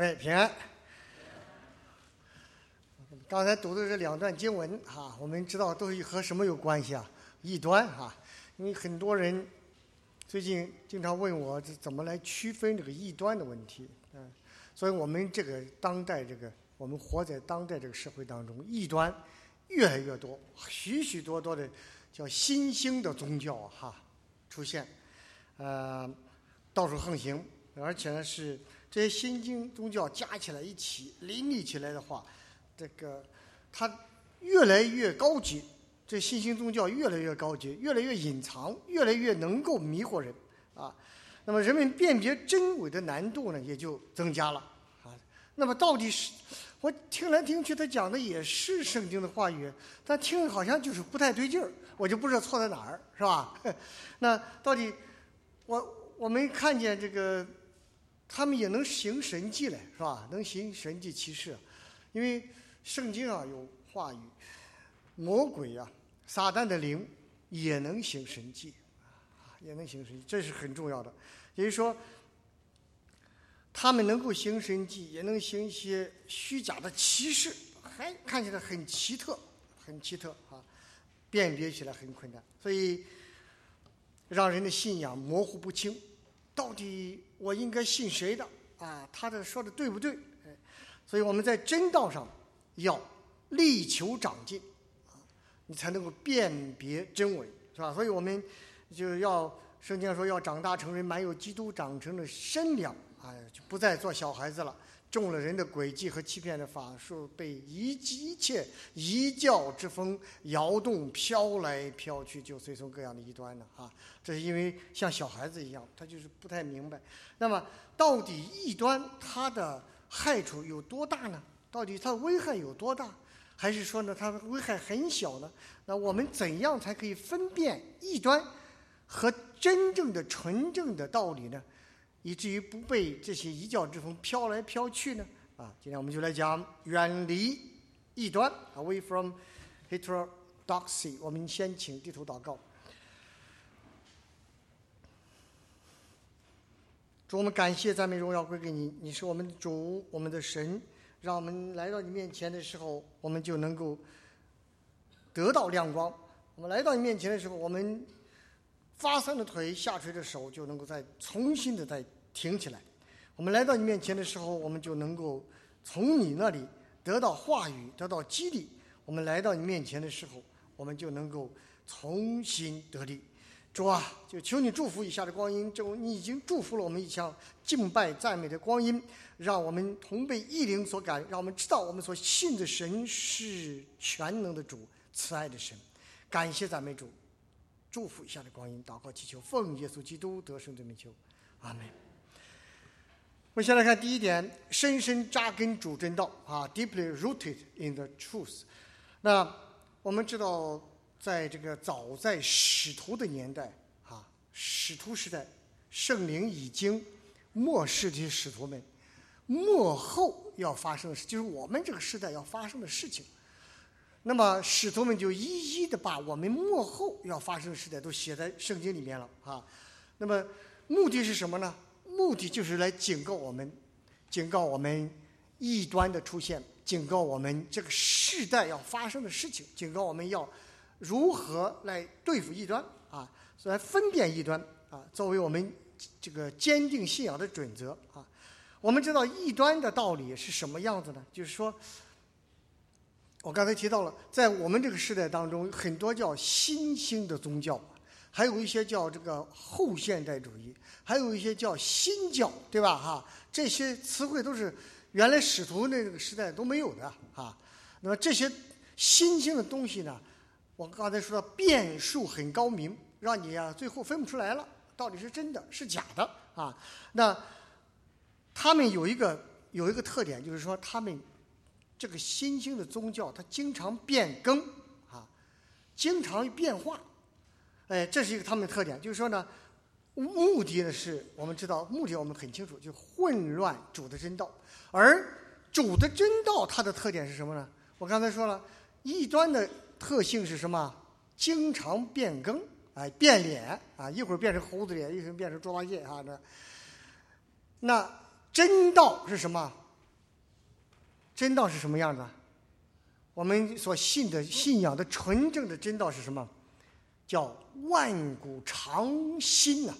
位平安。刚才读的这两段经文哈，我们知道都是和什么有关系啊？异端哈，因为很多人最近经常问我这怎么来区分这个异端的问题，嗯，所以我们这个当代这个我们活在当代这个社会当中，异端越来越多，许许多多的叫新兴的宗教哈出现，呃，到处横行，而且呢是。这些新经宗教加起来一起林立起来的话，这个它越来越高级。这新兴宗教越来越高级，越来越隐藏，越来越能够迷惑人啊。那么人们辨别真伪的难度呢，也就增加了啊。那么到底是我听来听去，他讲的也是圣经的话语，但听好像就是不太对劲儿，我就不知道错在哪儿，是吧？那到底我我没看见这个。他们也能行神迹嘞，是吧？能行神迹奇事，因为圣经上有话语，魔鬼啊、撒旦的灵也能行神迹，啊，也能行神迹，这是很重要的。也就是说，他们能够行神迹，也能行一些虚假的奇事，还看起来很奇特，很奇特啊，辨别起来很困难，所以让人的信仰模糊不清。到底我应该信谁的啊？他的说的对不对？哎，所以我们在真道上要力求长进啊，你才能够辨别真伪，是吧？所以我们就要圣经说要长大成人，满有基督长成的身量，哎，就不再做小孩子了。中了人的诡计和欺骗的法术，被一一切一教之风摇动，飘来飘去，就随从各样的异端了啊！这是因为像小孩子一样，他就是不太明白。那么，到底异端它的害处有多大呢？到底它的危害有多大？还是说呢，它的危害很小呢？那我们怎样才可以分辨异端和真正的纯正的道理呢？以至于不被这些异教之风飘来飘去呢？啊，今天我们就来讲远离异端，away from heterodoxy。我们先请低头祷告。主，我们感谢赞美荣耀归给你，你是我们的主，我们的神。让我们来到你面前的时候，我们就能够得到亮光。我们来到你面前的时候，我们。发散的腿，下垂的手就能够再重新的再挺起来。我们来到你面前的时候，我们就能够从你那里得到话语，得到激励。我们来到你面前的时候，我们就能够重新得力。主啊，就求你祝福以下的光阴，就你已经祝福了我们一项敬拜赞美的光阴，让我们同被异灵所感，让我们知道我们所信的神是全能的主，慈爱的神。感谢赞美主。祝福一下的光阴，祷告祈求，奉耶稣基督得胜的名求，阿门。我们先来看第一点，深深扎根主真道啊，deeply rooted in the truth。那我们知道，在这个早在使徒的年代啊，使徒时代，圣灵已经漠视这些使徒们幕后要发生的事，就是我们这个时代要发生的事情。那么使徒们就一一的把我们幕后要发生的事态都写在圣经里面了啊。那么目的是什么呢？目的就是来警告我们，警告我们异端的出现，警告我们这个世代要发生的事情，警告我们要如何来对付异端啊，来分辨异端啊，作为我们这个坚定信仰的准则啊。我们知道异端的道理是什么样子呢？就是说。我刚才提到了，在我们这个时代当中，很多叫新兴的宗教，还有一些叫这个后现代主义，还有一些叫新教，对吧？哈，这些词汇都是原来使徒那个时代都没有的啊。那么这些新兴的东西呢，我刚才说的变数很高明，让你啊最后分不出来了，到底是真的是假的啊？那他们有一个有一个特点，就是说他们。这个新兴的宗教，它经常变更，啊，经常变化，哎，这是一个他们的特点。就是说呢，目的呢是我们知道，目的我们很清楚，就混乱主的真道。而主的真道，它的特点是什么呢？我刚才说了，异端的特性是什么？经常变更，哎，变脸啊，一会儿变成猴子脸，一会儿变成猪八戒啊，那那真道是什么？真道是什么样的？我们所信的信仰的纯正的真道是什么？叫万古长新呐，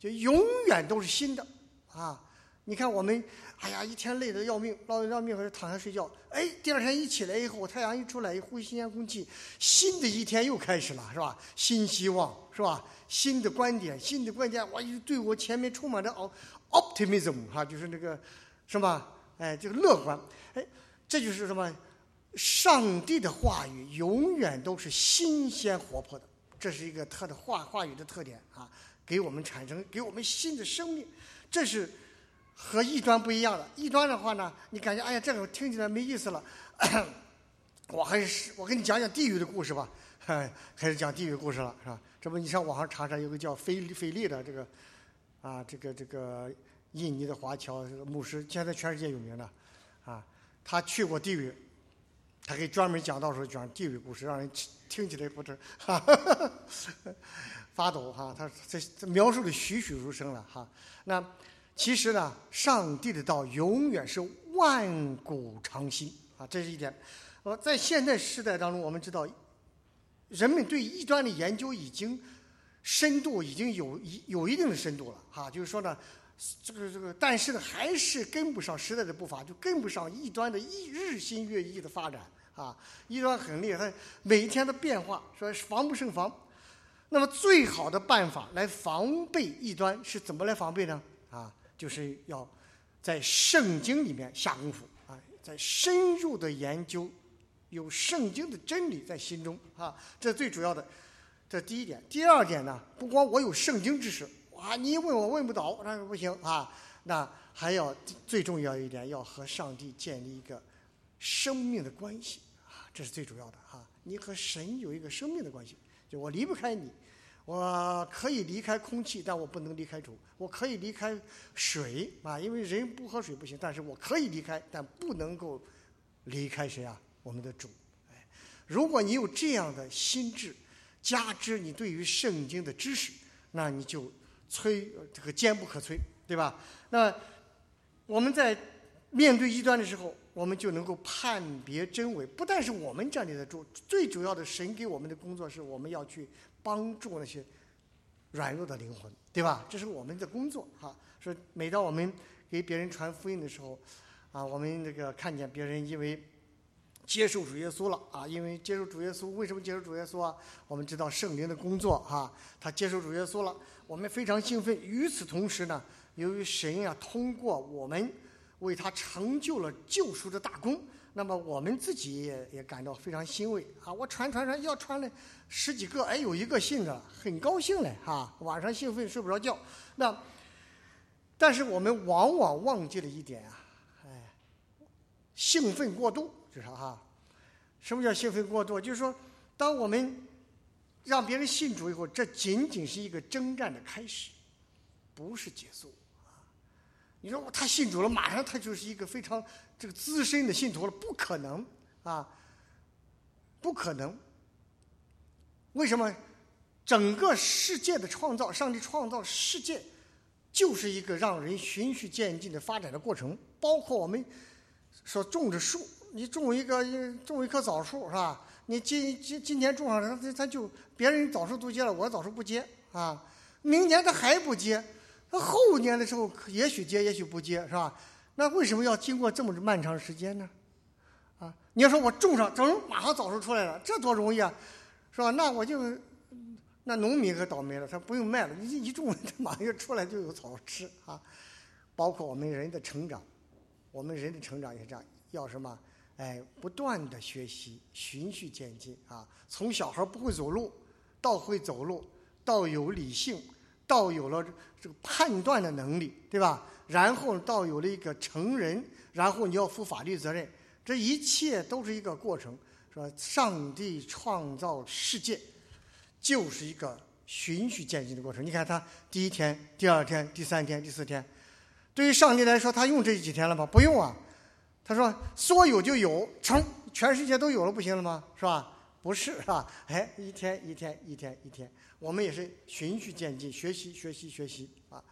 就永远都是新的啊！你看我们，哎呀，一天累得要命，老要命，或者躺下睡觉。哎，第二天一起来以后，太阳一出来，一呼吸新鲜空气，新的一天又开始了，是吧？新希望，是吧？新的观点，新的观点，我对我前面充满着 optimism 哈，就是那个什么，哎，这个乐观，哎，这就是什么？上帝的话语永远都是新鲜活泼的。这是一个他的话话语的特点啊，给我们产生给我们新的生命，这是和异端不一样的。异端的话呢，你感觉哎呀，这个听起来没意思了，我还是我给你讲讲地狱的故事吧，开始讲地狱故事了，是吧？这不，你上网上查查，有个叫菲菲利的这个啊，这个这个印尼的华侨牧师，现在全世界有名的啊，他去过地狱。他给专门讲到说讲地狱故事，让人听起来不是哈 发抖哈。他这这描述的栩栩如生了哈。那其实呢，上帝的道永远是万古长新啊，这是一点。呃，在现代时代当中，我们知道，人们对异端的研究已经深度已经有一有一定的深度了哈。就是说呢，这个这个，但是呢，还是跟不上时代的步伐，就跟不上异端的异日新月异的发展。啊，异端很厉害，每一天的变化，说防不胜防。那么最好的办法来防备异端是怎么来防备呢？啊，就是要在圣经里面下功夫啊，在深入的研究，有圣经的真理在心中啊，这最主要的。这第一点。第二点呢，不光我有圣经知识，啊，你问我问不倒，那是不行啊。那还要最重要一点，要和上帝建立一个。生命的关系啊，这是最主要的哈。你和神有一个生命的关系，就我离不开你，我可以离开空气，但我不能离开主；我可以离开水啊，因为人不喝水不行，但是我可以离开，但不能够离开谁啊？我们的主。哎，如果你有这样的心智，加之你对于圣经的知识，那你就摧这个坚不可摧，对吧？那我们在面对异端的时候。我们就能够判别真伪，不但是我们站立得住，最主要的神给我们的工作是我们要去帮助那些软弱的灵魂，对吧？这是我们的工作哈。说每当我们给别人传福音的时候，啊，我们这个看见别人因为接受主耶稣了啊，因为接受主耶稣，为什么接受主耶稣啊？我们知道圣灵的工作哈，他接受主耶稣了，我们非常兴奋。与此同时呢，由于神呀通过我们。为他成就了救赎的大功，那么我们自己也也感到非常欣慰啊！我传传传，要传了十几个，哎，有一个信的，很高兴嘞哈！晚上兴奋睡不着觉。那，但是我们往往忘记了一点啊，哎，兴奋过度就是哈。什么叫兴奋过度？就是说，当我们让别人信主以后，这仅仅是一个征战的开始，不是结束。你说他信主了，马上他就是一个非常这个资深的信徒了？不可能啊，不可能。为什么？整个世界的创造，上帝创造世界，就是一个让人循序渐进的发展的过程。包括我们说种着树，你种一个种一棵枣树是吧？你今今今年种上了它，它就别人枣树都结了，我枣树不结啊，明年它还不结。他后年的时候，也许结，也许不结，是吧？那为什么要经过这么漫长时间呢？啊，你要说我种上，整马上枣树出来了，这多容易啊，是吧？那我就，那农民可倒霉了，他不用卖了，一一种，他马上就出来就有枣吃啊。包括我们人的成长，我们人的成长也是这样，要什么？哎，不断的学习，循序渐进啊。从小孩不会走路，到会走路，到有理性。到有了这个判断的能力，对吧？然后到有了一个成人，然后你要负法律责任，这一切都是一个过程，说上帝创造世界就是一个循序渐进的过程。你看他第一天、第二天、第三天、第四天，对于上帝来说，他用这几天了吗？不用啊。他说说有就有，成全世界都有了，不行了吗？是吧？不是，是吧？哎，一天一天一天一天。我们也是循序渐进，学习学习学习啊！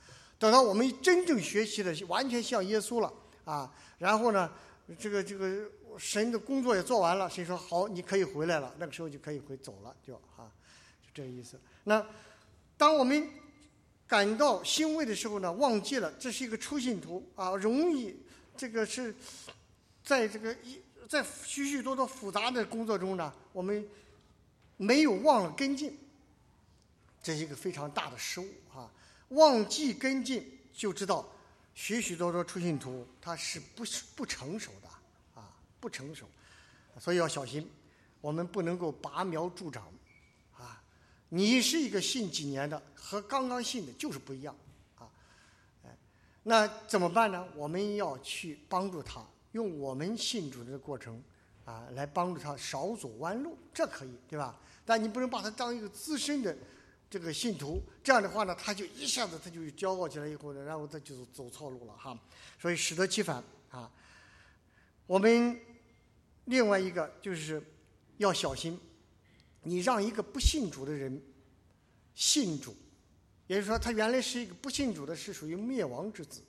等到我们真正学习的完全像耶稣了啊，然后呢，这个这个神的工作也做完了，神说好，你可以回来了，那个时候就可以回走了，就啊，就这个意思。那当我们感到欣慰的时候呢，忘记了这是一个初信徒啊，容易这个是在这个一在许许多多复杂的工作中呢，我们没有忘了跟进，这是一个非常大的失误啊！忘记跟进，就知道许许多多出信徒他是不不成熟的啊，不成熟，所以要小心，我们不能够拔苗助长啊。你是一个信几年的，和刚刚信的就是不一样，啊，哎，那怎么办呢？我们要去帮助他，用我们信主的过程，啊，来帮助他少走弯路，这可以，对吧？但你不能把他当一个资深的这个信徒，这样的话呢，他就一下子他就骄傲起来以后呢，然后他就走错路了哈。所以适得其反啊。我们另外一个就是要小心。你让一个不信主的人信主，也就是说，他原来是一个不信主的，是属于灭亡之子，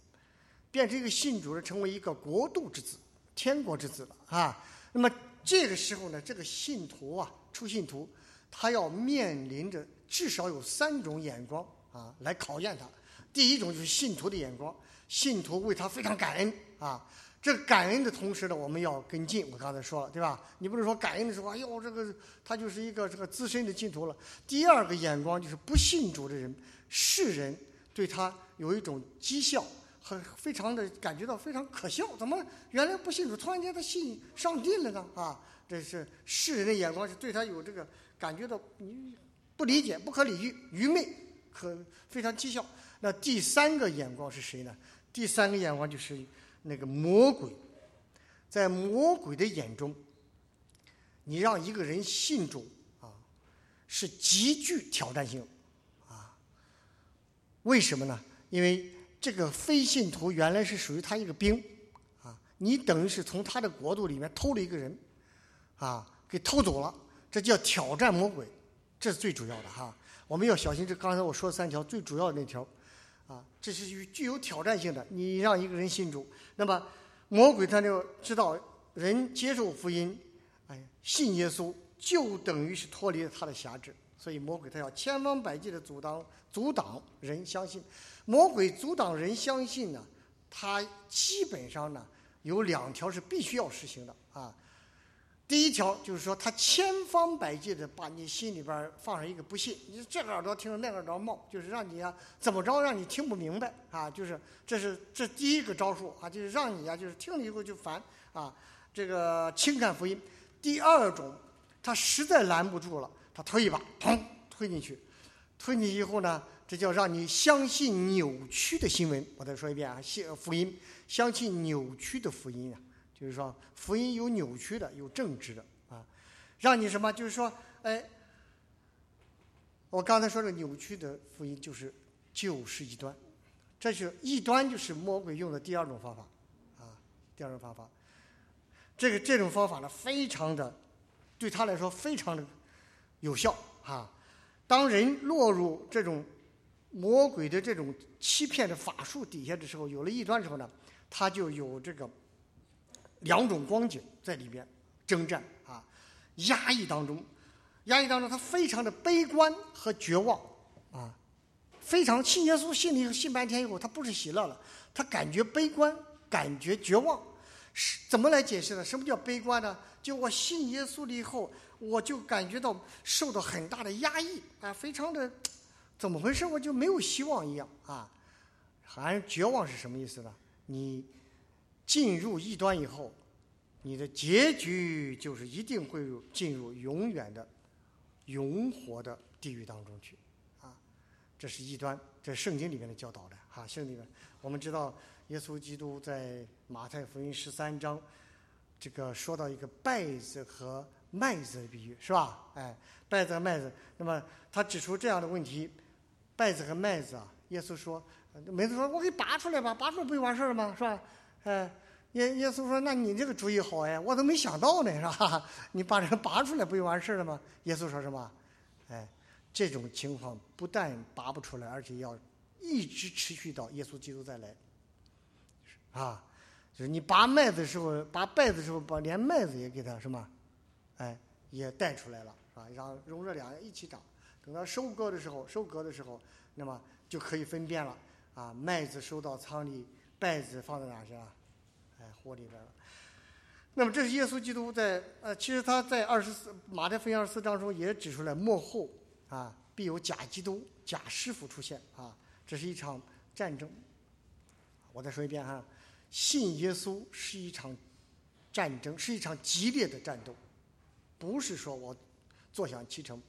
变成一个信主的，成为一个国度之子、天国之子了啊。那么这个时候呢，这个信徒啊，出信徒，他要面临着至少有三种眼光啊来考验他。第一种就是信徒的眼光，信徒为他非常感恩啊。这感恩的同时呢，我们要跟进。我刚才说了，对吧？你不能说感恩的时候，哎呦，这个他就是一个这个资深的信徒了。第二个眼光就是不信主的人，世人对他有一种讥笑很非常的感觉到非常可笑。怎么原来不信主，突然间他信上帝了呢？啊，这是世人的眼光，是对他有这个感觉到你不理解、不可理喻、愚昧，可非常讥笑。那第三个眼光是谁呢？第三个眼光就是。那个魔鬼，在魔鬼的眼中，你让一个人信主啊，是极具挑战性啊。为什么呢？因为这个非信徒原来是属于他一个兵啊，你等于是从他的国度里面偷了一个人啊，给偷走了，这叫挑战魔鬼，这是最主要的哈。我们要小心这刚才我说的三条最主要的那条。啊，这是具具有挑战性的。你让一个人信主，那么魔鬼他就知道人接受福音，哎，信耶稣就等于是脱离了他的辖制，所以魔鬼他要千方百计的阻挡阻挡人相信。魔鬼阻挡人相信呢，他基本上呢有两条是必须要实行的啊。第一条就是说，他千方百计的把你心里边放上一个不信，你这个耳朵听着，那个耳朵冒，就是让你啊怎么着，让你听不明白啊，就是这是这第一个招数啊，就是让你啊就是听了以后就烦啊，这个轻看福音。第二种，他实在拦不住了，他推一把，砰推进去，推进去以后呢，这叫让你相信扭曲的新闻。我再说一遍啊，信福音，相信扭曲的福音啊。就是说，福音有扭曲的，有正直的啊，让你什么？就是说，哎，我刚才说的扭曲的福音就是就是异端，这是异端，就是魔鬼用的第二种方法啊，第二种方法。这个这种方法呢，非常的对他来说非常的有效啊。当人落入这种魔鬼的这种欺骗的法术底下的时候，有了异端之后呢，他就有这个。两种光景在里边征战啊，压抑当中，压抑当中，他非常的悲观和绝望啊，非常信耶稣信了信半天以后，他不是喜乐了，他感觉悲观，感觉绝望，是怎么来解释呢？什么叫悲观呢？就我信耶稣了以后，我就感觉到受到很大的压抑啊，非常的怎么回事？我就没有希望一样啊，还绝望是什么意思呢？你。进入异端以后，你的结局就是一定会进入永远的、永活的地狱当中去，啊，这是异端，这圣经里面的教导的，哈，圣经里面我们知道，耶稣基督在马太福音十三章，这个说到一个稗子和麦子的比喻，是吧？哎，稗子和麦子，那么他指出这样的问题，稗子和麦子啊，耶稣说，每次说我给拔出来吧，拔出来不就完事儿了吗？是吧？哎，耶耶稣说：“那你这个主意好哎，我都没想到呢，是吧？你把人拔出来不就完事儿了吗？”耶稣说什么？哎，这种情况不但拔不出来，而且要一直持续到耶稣基督再来。啊，就是你拔麦子的时候，拔稗子的时候，把连麦子也给它什么，哎，也带出来了，啊，让容这两一起长。等到收割的时候，收割的时候，那么就可以分辨了，啊，麦子收到仓里，稗子放在哪去了？哎，火里边了。那么这是耶稣基督在呃，其实他在二十四马太福音二十四章中也指出来，幕后啊必有假基督、假师傅出现啊，这是一场战争。我再说一遍哈，信耶稣是一场战争，是一场激烈的战斗，不是说我坐享其成。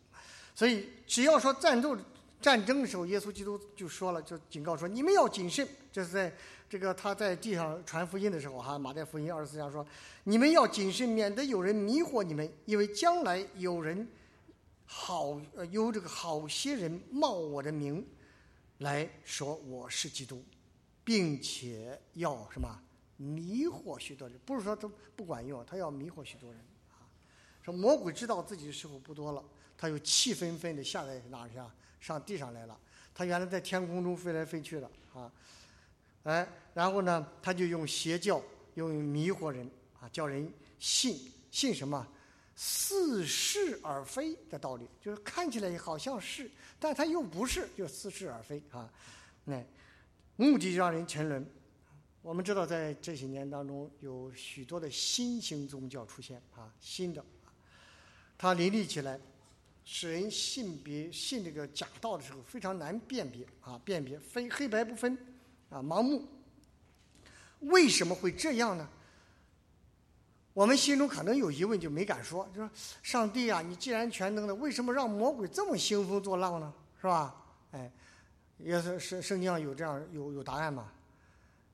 所以只要说战斗战争的时候，耶稣基督就说了，就警告说你们要谨慎。这是在。这个他在地上传福音的时候，哈，马太福音二十四章说：“你们要谨慎，免得有人迷惑你们，因为将来有人好呃有这个好些人冒我的名来说我是基督，并且要什么迷惑许多人。不是说他不管用，他要迷惑许多人啊。说魔鬼知道自己的时候不多了，他又气愤愤的下在哪去啊？上地上来了。他原来在天空中飞来飞去的啊。”哎，然后呢，他就用邪教，用迷惑人啊，叫人信信什么似是而非的道理，就是看起来好像是，但他又不是，就似是而非啊。那目的让人沉沦。我们知道，在这些年当中，有许多的新型宗教出现啊，新的，它林立起来，使人信别信这个假道的时候非常难辨别啊，辨别非黑白不分。啊，盲目，为什么会这样呢？我们心中可能有疑问，就没敢说。就说上帝啊，你既然全能的，为什么让魔鬼这么兴风作浪呢？是吧？哎，也是圣圣经上有这样有有答案吗？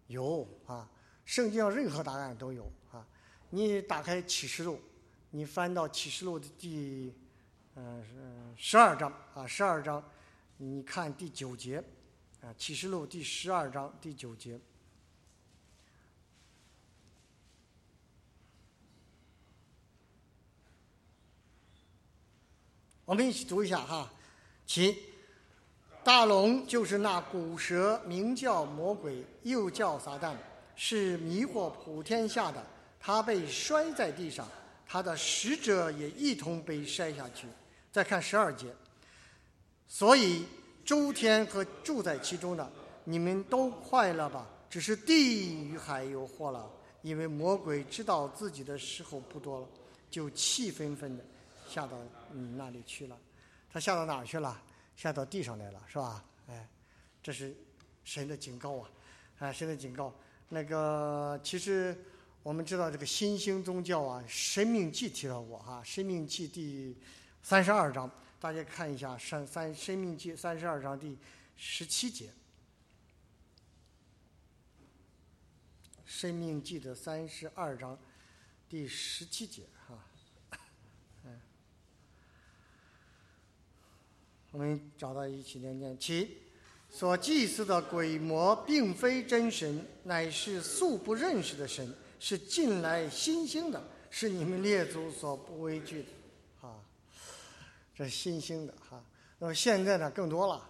有啊，圣经上任何答案都有啊。你打开启示录，你翻到启示录的第嗯十二章啊，十二章，你看第九节。啊，《启示录》第十二章第九节，我们一起读一下哈。请大龙就是那古蛇，名叫魔鬼，又叫撒旦，是迷惑普天下的。他被摔在地上，他的使者也一同被摔下去。再看十二节，所以。周天和住在其中的，你们都快乐吧？只是地与海有祸了，因为魔鬼知道自己的时候不多了，就气愤愤的下到你那里去了。他下到哪儿去了？下到地上来了，是吧？哎，这是神的警告啊！啊，神的警告。那个，其实我们知道这个新兴宗教啊，《生命记》提到过哈，《生命记》第三十二章。大家看一下《三三生命记》三十二章第十七节，《生命记》的三十二章第十七节，哈，我们找到一起念念：其所祭祀的鬼魔，并非真神，乃是素不认识的神，是近来新兴的，是你们列祖所不畏惧的啊。这新兴的哈，那么现在呢更多了，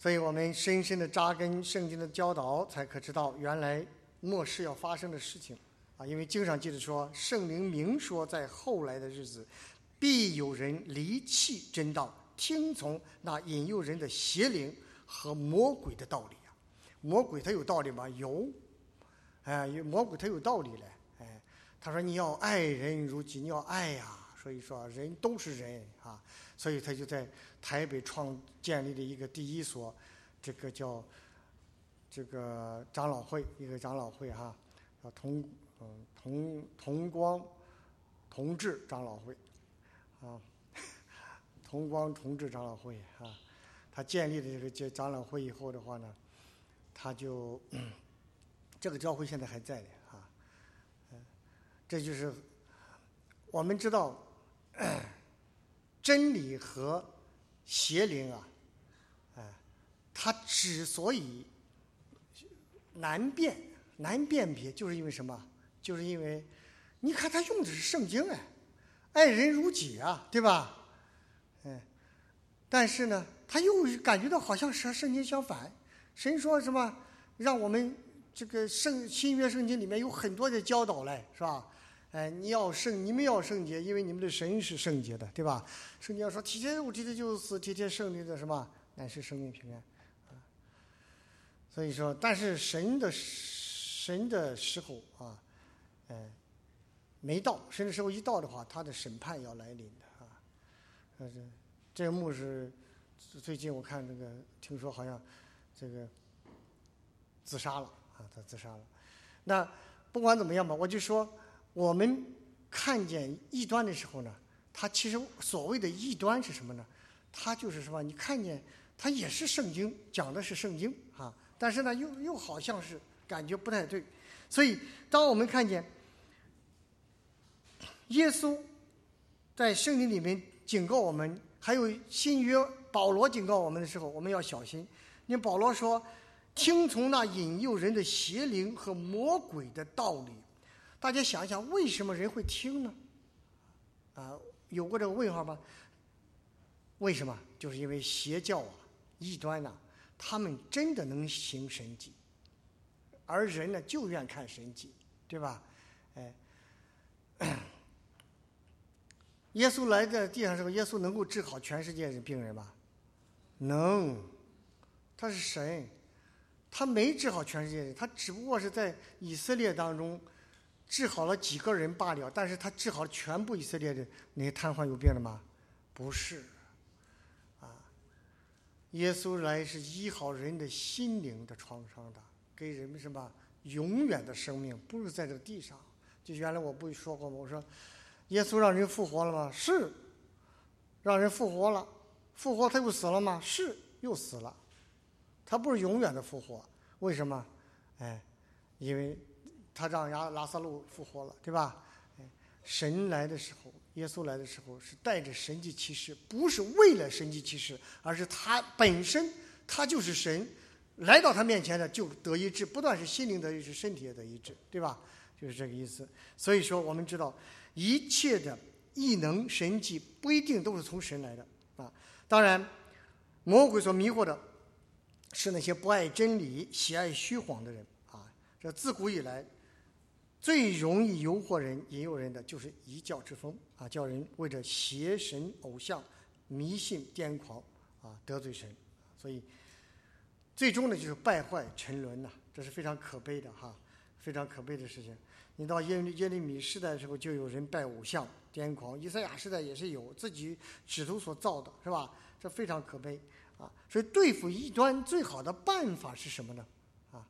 所以我们深深的扎根圣经的教导，才可知道原来末世要发生的事情啊。因为经上记得说，圣灵明说，在后来的日子，必有人离弃真道，听从那引诱人的邪灵和魔鬼的道理啊。魔鬼他有道理吗？有，哎，魔鬼他有道理嘞。哎，他说你要爱人如己，你要爱呀。所以说人都是人啊。所以他就在台北创建立了一个第一所，这个叫这个长老会，一个长老会哈，啊同嗯同同光同志长老会，啊同光同志长老会啊，他建立了这个这长老会以后的话呢，他就 这个教会现在还在的啊，这就是我们知道。真理和邪灵啊，哎，它之所以难辨、难辨别，就是因为什么？就是因为你看他用的是圣经哎，爱人如己啊，对吧？但是呢，他又感觉到好像是和圣经相反。神说什么？让我们这个圣新约圣经里面有很多的教导嘞，是吧？哎，你要圣，你们要圣洁，因为你们的神是圣洁的，对吧？圣经要说：“体贴肉体的就是死，体贴圣灵的什么？乃是生命平安。”啊，所以说，但是神的神的时候啊，哎，没到，神的时候一到的话，他的审判要来临的啊。呃，这这个墓是最近我看这个，听说好像这个自杀了啊，他自杀了。那不管怎么样吧，我就说。我们看见异端的时候呢，它其实所谓的异端是什么呢？它就是什么？你看见它也是圣经讲的是圣经啊，但是呢，又又好像是感觉不太对。所以，当我们看见耶稣在圣经里面警告我们，还有新约保罗警告我们的时候，我们要小心。因为保罗说：“听从那引诱人的邪灵和魔鬼的道理。”大家想一想，为什么人会听呢？啊，有过这个问号吗？为什么？就是因为邪教啊、异端呐，他们真的能行神迹，而人呢就愿看神迹，对吧？哎，耶稣来在地上时候，耶稣能够治好全世界的病人吗？能，他是神，他没治好全世界的，他只不过是在以色列当中。治好了几个人罢了，但是他治好了全部以色列的那些瘫痪有病的吗？不是，啊，耶稣来是医好人的心灵的创伤的，给人们什么永远的生命，不是在这个地上。就原来我不说过吗？我说，耶稣让人复活了吗？是，让人复活了，复活他又死了吗？是，又死了，他不是永远的复活，为什么？哎，因为。他让亚拉萨路复活了，对吧？神来的时候，耶稣来的时候是带着神迹骑士，不是为了神迹骑士，而是他本身，他就是神，来到他面前的就得医治，不断是心灵得医治，身体也得医治，对吧？就是这个意思。所以说，我们知道一切的异能神迹不一定都是从神来的啊。当然，魔鬼所迷惑的是那些不爱真理、喜爱虚谎的人啊。这自古以来。最容易诱惑人、引诱人的就是一教之风啊，叫人为着邪神偶像迷信癫狂啊，得罪神，所以最终呢就是败坏沉沦呐，这是非常可悲的哈，非常可悲的事情。你到耶耶利米时代的时候，就有人拜偶像癫狂；以赛亚时代也是有自己指头所造的，是吧？这非常可悲啊。所以对付异端最好的办法是什么呢？啊，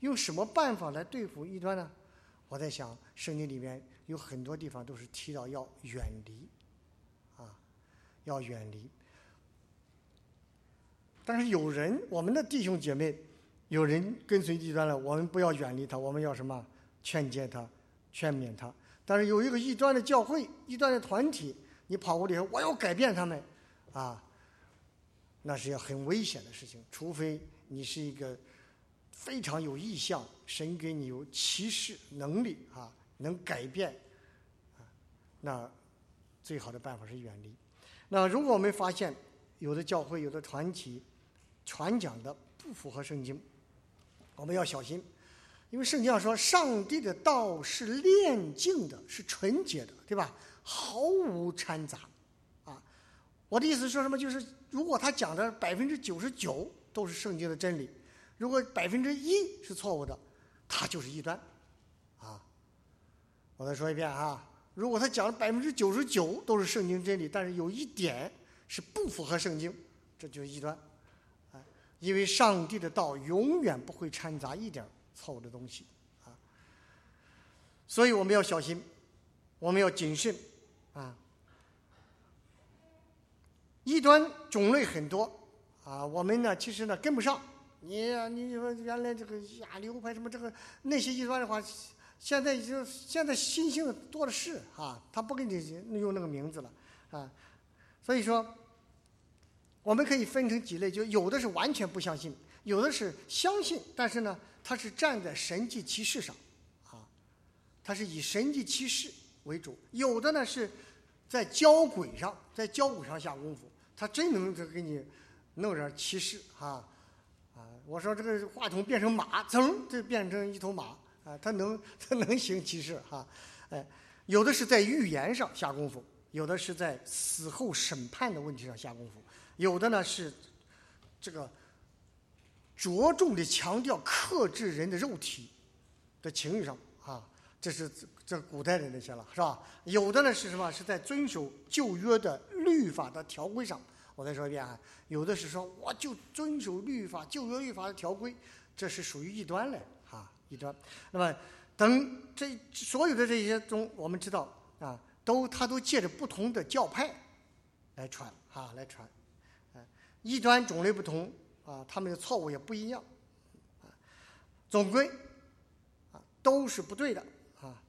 用什么办法来对付异端呢？我在想，圣经里面有很多地方都是提到要远离，啊，要远离。但是有人，我们的弟兄姐妹，有人跟随异端了，我们不要远离他，我们要什么？劝诫他，劝勉他。但是有一个异端的教会、异端的团体，你跑过来说我要改变他们，啊，那是要很危险的事情。除非你是一个。非常有意向，神给你有启示能力啊，能改变啊，那最好的办法是远离。那如果我们发现有的教会、有的团体传讲的不符合圣经，我们要小心，因为圣经上说上帝的道是炼净的，是纯洁的，对吧？毫无掺杂啊。我的意思说什么？就是如果他讲的百分之九十九都是圣经的真理。如果百分之一是错误的，他就是异端，啊！我再说一遍啊，如果他讲的百分之九十九都是圣经真理，但是有一点是不符合圣经，这就是异端，啊！因为上帝的道永远不会掺杂一点错误的东西，啊！所以我们要小心，我们要谨慎，啊！异端种类很多，啊，我们呢其实呢跟不上。你你说原来这个亚流派什么这个那些异端的话，现在已经现在新兴的多的是啊，他不给你用那个名字了啊，所以说我们可以分成几类，就有的是完全不相信，有的是相信，但是呢，他是站在神迹骑士上啊，他是以神迹骑士为主，有的呢是在交轨上，在交轨上下功夫，他真能这给你弄点骑士啊。我说这个话筒变成马，噌，就变成一头马啊！他能 他能行其事哈，哎，有的是在预言上下功夫，有的是在死后审判的问题上下功夫，有的呢是这个着重的强调克制人的肉体的情欲上啊，这是这古代的那些了，是吧？有的呢是什么？是在遵守旧约的律法的条规上。我再说一遍啊，有的是说我就遵守律法、旧约律法的条规，这是属于异端了，哈，异端。那么等这所有的这些中，我们知道啊，都他都借着不同的教派来传啊，来传，啊，异端种类不同啊，他们的错误也不一样，啊，总归啊都是不对的。啊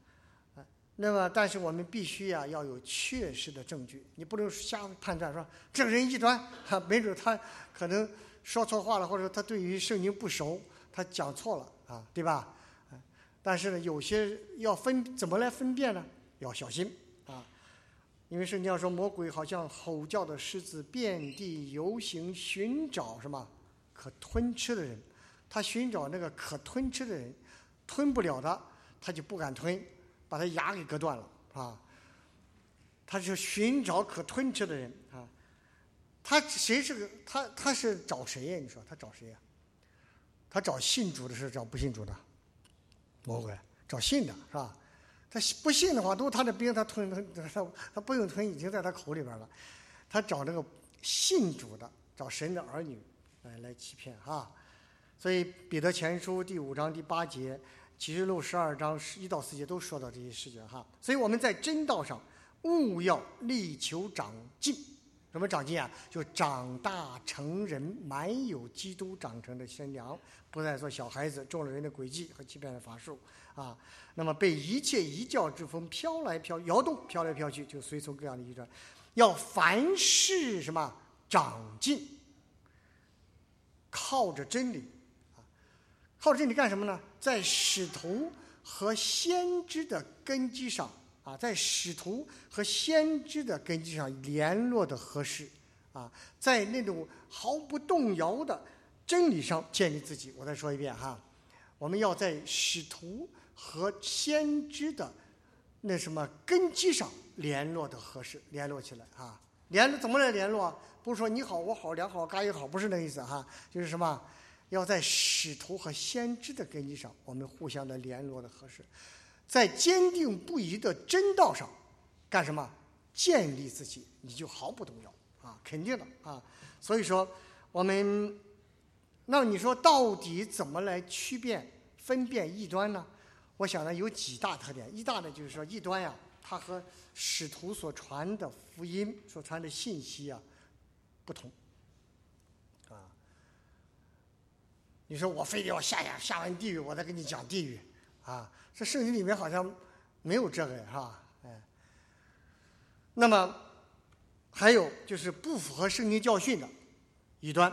那么，但是我们必须呀要有确实的证据，你不能瞎判断说这个人异端，哈，没准他可能说错话了，或者他对于圣经不熟，他讲错了啊，对吧？但是呢，有些要分怎么来分辨呢？要小心啊，因为圣经要说魔鬼好像吼叫的狮子，遍地游行，寻找什么可吞吃的人，他寻找那个可吞吃的人，吞不了的他就不敢吞。把他牙给割断了啊！他是寻找可吞吃的人啊！他谁是个他？他是找谁呀？你说他找谁呀？他找信主的是找不信主的？魔鬼找信的是吧？他不信的话，都他的兵，他吞吞他他不用吞，已经在他口里边了。他找这个信主的，找神的儿女来来欺骗哈！所以彼得前书第五章第八节。启示录十二章十一到四节都说到这些事情哈，所以我们在真道上务要力求长进。什么长进啊？就长大成人，满有基督长成的新娘，不再做小孩子，中了人的诡计和欺骗的法术啊。那么被一切一教之风飘来飘摇动，飘来飘去，就随从各样的异端。要凡事什么长进，靠着真理。啊靠着真理干什么呢？在使徒和先知的根基上啊，在使徒和先知的根基上联络的合适啊，在那种毫不动摇的真理上建立自己。我再说一遍哈，我们要在使徒和先知的那什么根基上联络的合适，联络起来啊。联怎么来联络？不是说你好我好两好嘎一好，不是那个意思哈，就是什么？要在使徒和先知的根基上，我们互相的联络的合适，在坚定不移的真道上，干什么？建立自己，你就毫不动摇啊，肯定的啊。所以说，我们那你说到底怎么来区辨、分辨异端呢？我想呢，有几大特点。一大呢，就是说异端呀，它和使徒所传的福音、所传的信息啊不同。啊你说我非得要下下下完地狱，我再跟你讲地狱，啊，这圣经里面好像没有这个，是吧？哎，那么还有就是不符合圣经教训的异端，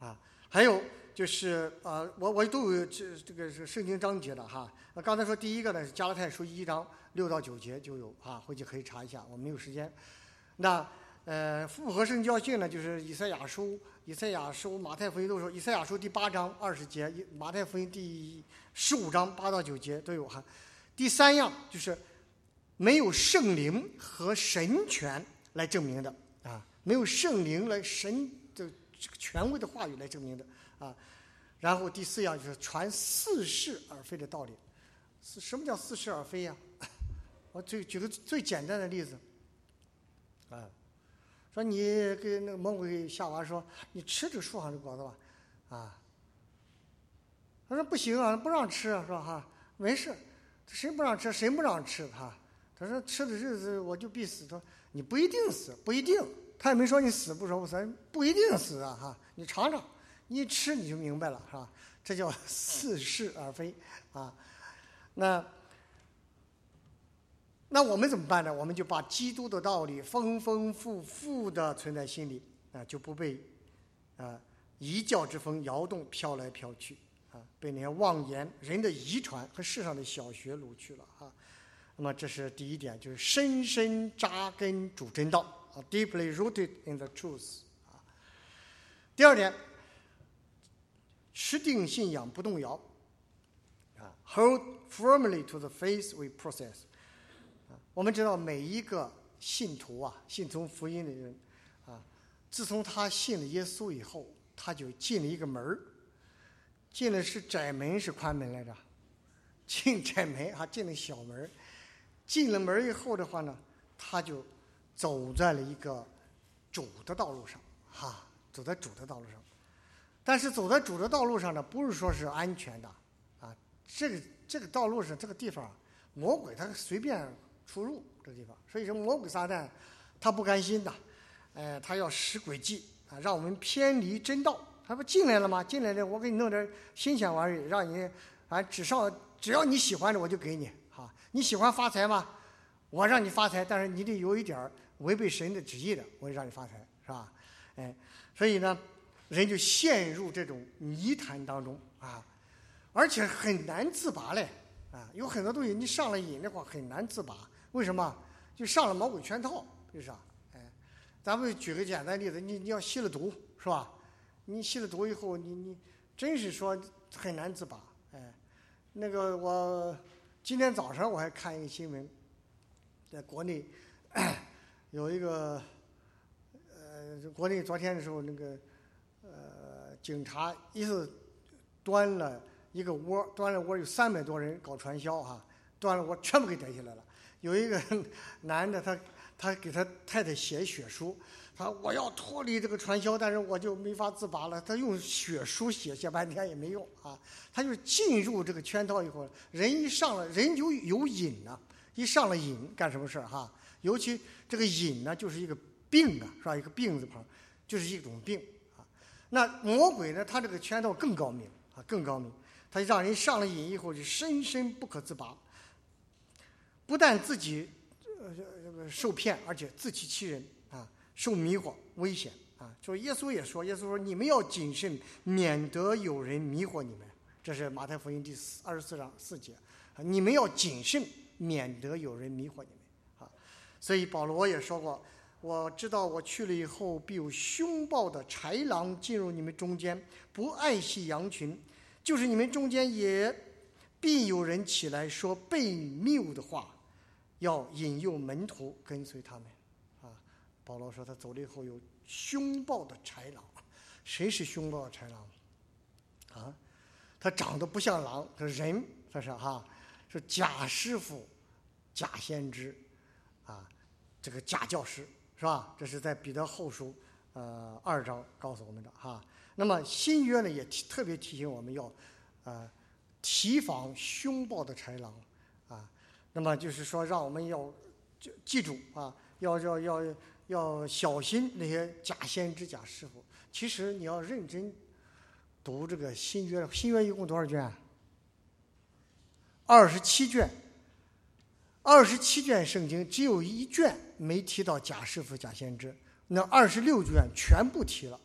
啊，还有就是呃，我我都有这这个是圣经章节的哈。那刚才说第一个呢是加拉太书一章六到九节就有啊，回去可以查一下，我没有时间。那呃，复合圣教训呢，就是以赛亚书。以赛亚书、马太福音都说，以赛亚书第八章二十节，马太福音第十五章八到九节都有哈。第三样就是没有圣灵和神权来证明的啊，没有圣灵来神的这个权威的话语来证明的啊。然后第四样就是传似是而非的道理。是什么叫似是而非呀？我举举个最简单的例子啊。说你给那个魔鬼夏娃说，你吃这树上的果子吧，啊，他说不行啊，不让吃是吧？哈，没事，谁不让吃，谁不让吃他。他说吃的日子我就必死。他说你不一定死，不一定。他也没说你死不说不死，不一定死啊哈。你尝尝，一吃你就明白了是吧？这叫似是而非啊，那。那我们怎么办呢？我们就把基督的道理丰丰富富的存在心里啊，就不被啊一教之风摇动飘来飘去啊，被那些妄言、人的遗传和世上的小学掳去了啊。那么这是第一点，就是深深扎根主真道啊，deeply rooted in the truth 啊。第二点，持定信仰不动摇。啊，hold firmly to the faith we possess。啊，我们知道每一个信徒啊，信从福音的人，啊，自从他信了耶稣以后，他就进了一个门，进的是窄门是宽门来着？进窄门啊，进了小门，进了门以后的话呢，他就走在了一个主的道路上，哈，走在主的道路上。但是走在主的道路上呢，不是说是安全的，啊，这个这个道路上这个地方，魔鬼他随便出入这个地方，所以说魔鬼撒旦他不甘心的，哎，他要使诡计啊，让我们偏离真道。他不进来了吗？进来了，我给你弄点新鲜玩意儿让你啊，只上只要你喜欢的我就给你，哈，你喜欢发财吗？我让你发财，但是你得有一点违背神的旨意的，我就让你发财，是吧？哎，所以呢。人就陷入这种泥潭当中啊，而且很难自拔嘞啊！有很多东西你上了瘾的话很难自拔，为什么？就上了魔鬼圈套，就是啊，哎，咱们举个简单例子，你你要吸了毒是吧？你吸了毒以后，你你真是说很难自拔，哎，那个我今天早上我还看一个新闻，在国内 有一个呃，国内昨天的时候那个。警察一次端了一个窝，端了窝有三百多人搞传销哈，端了窝全部给逮起来了。有一个 男的，他他给他太太写血书，他我要脱离这个传销，但是我就没法自拔了。他用血书写写半天也没用啊。他就进入这个圈套以后，人一上了，人就有瘾呢。一上了瘾，干什么事儿哈？尤其这个瘾呢，就是一个病啊，是吧？一个病字旁，就是一种病。那魔鬼呢？他这个圈套更高明啊，更高明。他让人上了瘾以后就深深不可自拔，不但自己呃这个受骗，而且自欺欺人啊，受迷惑，危险啊。所以耶稣也说，耶稣说你们要谨慎，免得有人迷惑你们。这是马太福音第四二十四章四节，你们要谨慎，免得有人迷惑你们啊。所以保罗也说过。我知道我去了以后，必有凶暴的豺狼进入你们中间，不爱惜羊群；就是你们中间也必有人起来说悖谬的话，要引诱门徒跟随他们。啊，保罗说他走了以后有凶暴的豺狼，谁是凶暴的豺狼？啊，他长得不像狼，他人，他是哈，是假师傅、假先知，啊，这个假教师。是吧？这是在彼得后书，呃，二章告诉我们的哈。那么新约呢，也提特别提醒我们要，呃，提防凶暴的豺狼，啊，那么就是说，让我们要记记住啊，要要要要小心那些假先知、假师傅。其实你要认真读这个新约，新约一共多少卷？二十七卷。二十七卷圣经只有一卷没提到假师傅、假先知，那二十六卷全部提了，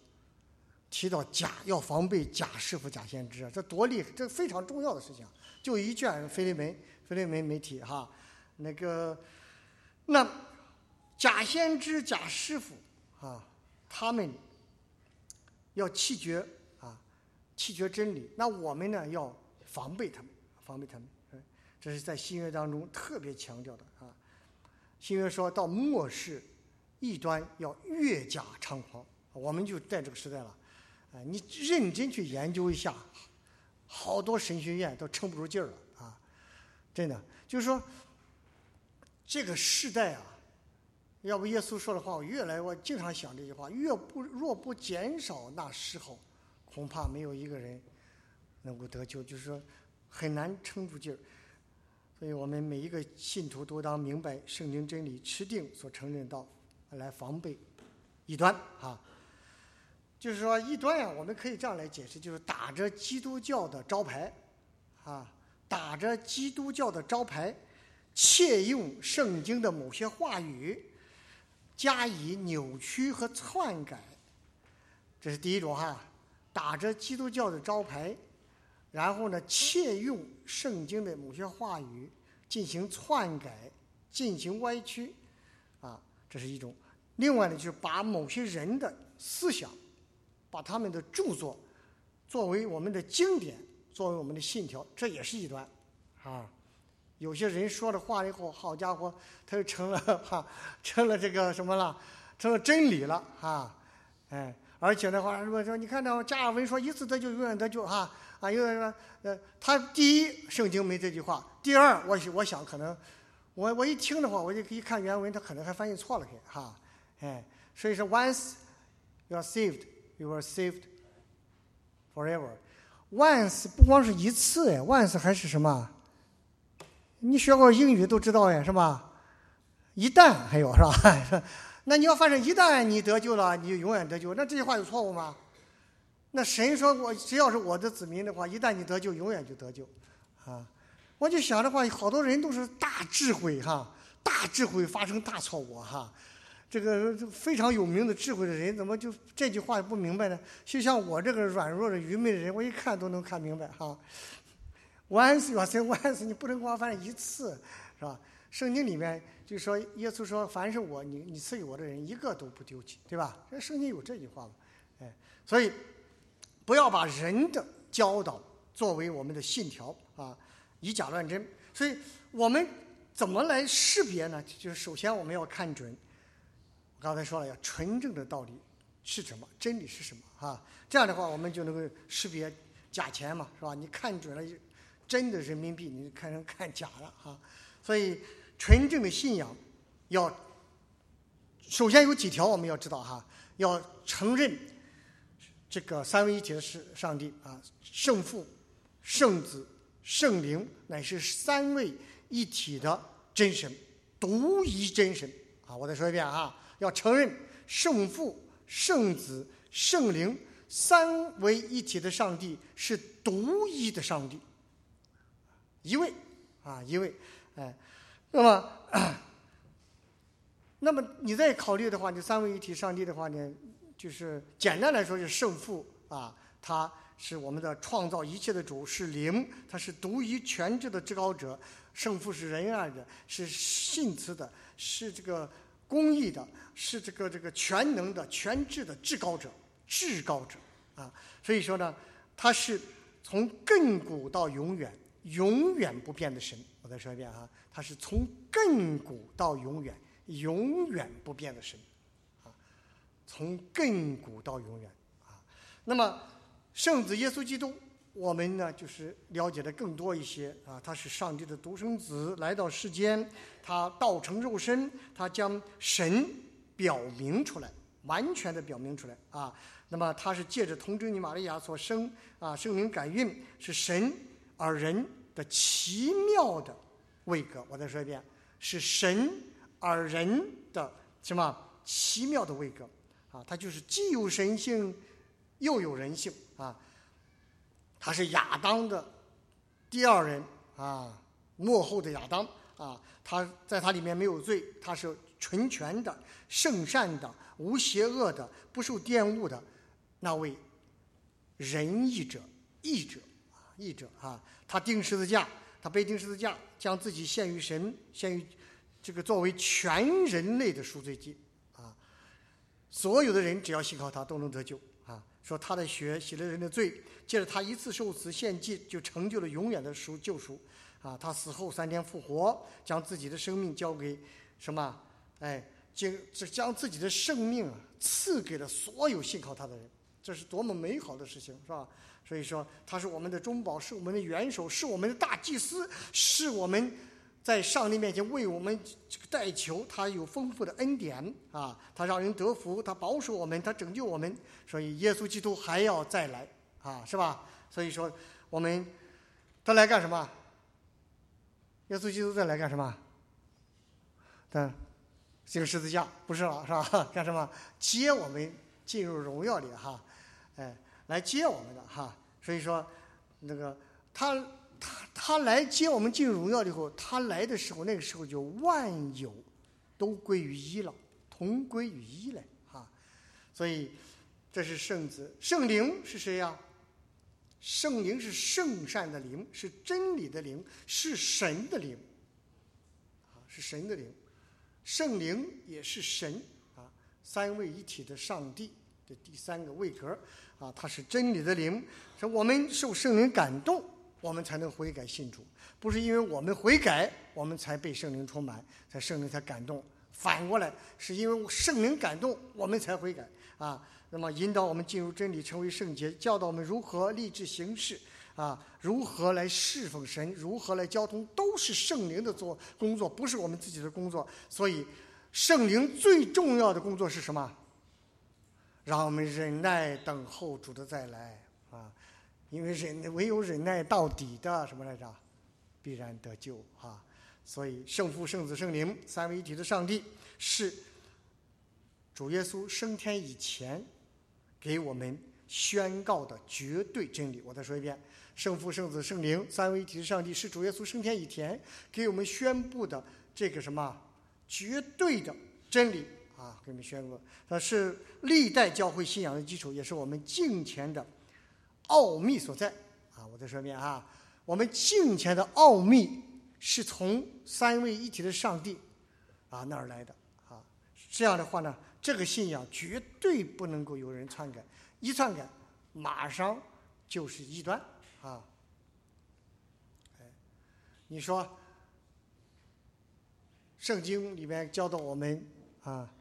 提到假要防备假师傅、假先知，这多厉害！这非常重要的事情，就一卷菲利门，菲利门没提哈。那个，那假先知、假师傅啊，他们要弃绝啊，弃绝真理。那我们呢，要防备他们，防备他们。这是在新约当中特别强调的啊。新约说到末世，异端要越加猖狂，我们就在这个时代了。啊，你认真去研究一下，好多神学院都撑不住劲儿了啊！真的，就是说，这个时代啊，要不耶稣说的话，我越来我经常想这句话：越不若不减少那时候，恐怕没有一个人能够得救。就是说，很难撑住劲儿。所以我们每一个信徒都当明白圣经真理，持定所承认道，来防备异端啊。就是说异端呀，我们可以这样来解释：就是打着基督教的招牌，啊，打着基督教的招牌，窃用圣经的某些话语，加以扭曲和篡改。这是第一种哈，打着基督教的招牌。然后呢，窃用圣经的某些话语进行篡改、进行歪曲，啊，这是一种；另外呢，就是把某些人的思想、把他们的著作作为我们的经典，作为我们的信条，这也是一端，啊。有些人说了话以后，好家伙，他就成了 哈，成了这个什么了，成了真理了啊，哎，而且的话，如果说你看到加尔文说一次得救永远得救哈，啊有人说呃，他第一圣经没这句话，第二我我想可能我我一听的话，我就可以看原文，他可能还翻译错了给哈，哎，所以说 once you are saved you are saved forever，once 不光是一次哎，once 还是什么？你学过英语都知道呀，是吧？一旦还有是吧？那你要发现一旦你得救了，你就永远得救，那这句话有错误吗？那神说我只要是我的子民的话，一旦你得救，永远就得救，啊！我就想的话，好多人都是大智慧哈，大智慧发生大错误哈，这个非常有名的智慧的人，怎么就这句话也不明白呢？就像我这个软弱的愚昧的人，我一看都能看明白哈。once 要生 once，你不能光犯一次，是吧？圣经里面就说耶稣说：“凡是我你你赐予我的人，一个都不丢弃，对吧？”这圣经有这句话嘛？哎，所以不要把人的教导作为我们的信条啊，以假乱真。所以我们怎么来识别呢？就是首先我们要看准，我刚才说了，要纯正的道理是什么，真理是什么啊？这样的话，我们就能够识别假钱嘛，是吧？你看准了。真的人民币，你看成看假了哈，所以纯正的信仰要首先有几条我们要知道哈，要承认这个三位一体的是上帝啊，圣父、圣子、圣灵乃是三位一体的真神，独一真神啊！我再说一遍哈，要承认圣父、圣子、圣灵三位一体的上帝是独一的上帝。一位，啊，一位，哎，那么，那么你再考虑的话，你三位一体上帝的话呢，就是简单来说，是圣父啊，他是我们的创造一切的主，是灵，他是独一全知的至高者。圣父是仁爱的，是信慈的，是这个公义的，是这个这个全能的、全智的至高者，至高者啊。所以说呢，他是从亘古到永远。永远不变的神，我再说一遍啊，他是从亘古到永远，永远不变的神，从亘古到永远，啊，那么圣子耶稣基督，我们呢就是了解的更多一些啊，他是上帝的独生子来到世间，他道成肉身，他将神表明出来，完全的表明出来啊，那么他是借着童贞女玛利亚所生啊，圣灵感孕，是神而人。的奇妙的位格，我再说一遍，是神而人的什么？奇妙的位格啊？他就是既有神性，又有人性啊。他是亚当的第二人啊，幕后的亚当啊，他在他里面没有罪，他是纯全的、圣善的、无邪恶的、不受玷污的那位仁义者、义者啊，义者啊。他钉十字架，他被钉十字架，将自己献于神，献于这个作为全人类的赎罪祭！所有的人只要信靠他，都能得救啊！说他的血洗了人的罪，借着他一次受死献祭，就成就了永远的赎救赎啊！他死后三天复活，将自己的生命交给什么？哎，将这将自己的生命赐给了所有信靠他的人，这是多么美好的事情，是吧？所以说，他是我们的中保，是我们的元首，是我们的大祭司，是我们在上帝面前为我们代求。他有丰富的恩典啊，他让人得福，他保守我们，他拯救我们。所以，耶稣基督还要再来啊，是吧？所以说，我们他来干什么？耶稣基督再来干什么？但这个十字架不是了，是吧？干什么？接我们进入荣耀里，哈，哎。来接我们的哈，所以说，那个他他他来接我们进入荣耀以后，他来的时候，那个时候就万有都归于一了，同归于一了哈。所以这是圣子，圣灵是谁呀？圣灵是圣善的灵，是真理的灵，是神的灵啊，是神的灵。圣灵也是神啊，三位一体的上帝这第三个位格啊，他是真理的灵，说我们受圣灵感动，我们才能悔改信主，不是因为我们悔改，我们才被圣灵充满，才圣灵才感动。反过来，是因为圣灵感动，我们才悔改啊。那么引导我们进入真理，成为圣洁，教导我们如何立志行事啊，如何来侍奉神，如何来交通，都是圣灵的做工作，不是我们自己的工作。所以，圣灵最重要的工作是什么？让我们忍耐等候主的再来啊，因为忍唯有忍耐到底的什么来着，必然得救啊。所以，圣父、圣子、圣灵三位一体的上帝是主耶稣升天以前给我们宣告的绝对真理。我再说一遍：圣父、圣子、圣灵三位一体的上帝是主耶稣升天以前给我们宣布的这个什么绝对的真理啊！给你们宣布，那是历代教会信仰的基础，也是我们敬虔的奥秘所在啊！我再说一遍啊，我们敬虔的奥秘。是从三位一体的上帝啊那儿来的啊，这样的话呢，这个信仰绝对不能够有人篡改，一篡改，马上就是异端啊！哎，你说，圣经里面教导我们啊，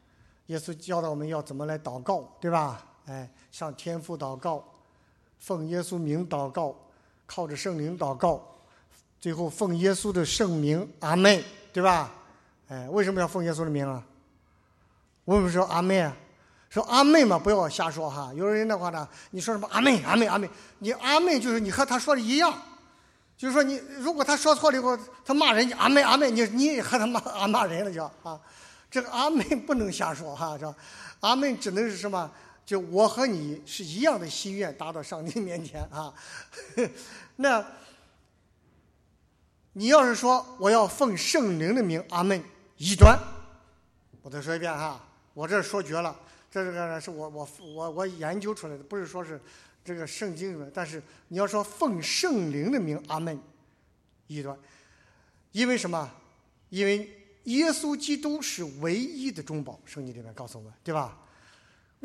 耶稣教导我们要怎么来祷告，对吧？哎，向天父祷告，奉耶稣名祷告，靠着圣灵祷告。最后奉耶稣的圣名，阿妹，对吧？哎，为什么要奉耶稣的名啊？为什么说阿妹啊？说阿妹嘛，不要瞎说哈。有人的话呢，你说什么阿妹，阿妹，阿妹，你阿妹就是你和他说的一样，就是说你如果他说错了以后，他骂人，阿妹，阿妹，你你也和他骂啊骂人了就啊。这个阿妹不能瞎说哈，是吧？阿妹只能是什么？就我和你是一样的心愿，达到上帝面前啊。那。你要是说我要奉圣灵的名，阿门，异端。我再说一遍哈，我这说绝了，这是个是我我我我研究出来的，不是说是这个圣经里面。但是你要说奉圣灵的名，阿门，异端。因为什么？因为耶稣基督是唯一的中保，圣经里面告诉我们，对吧？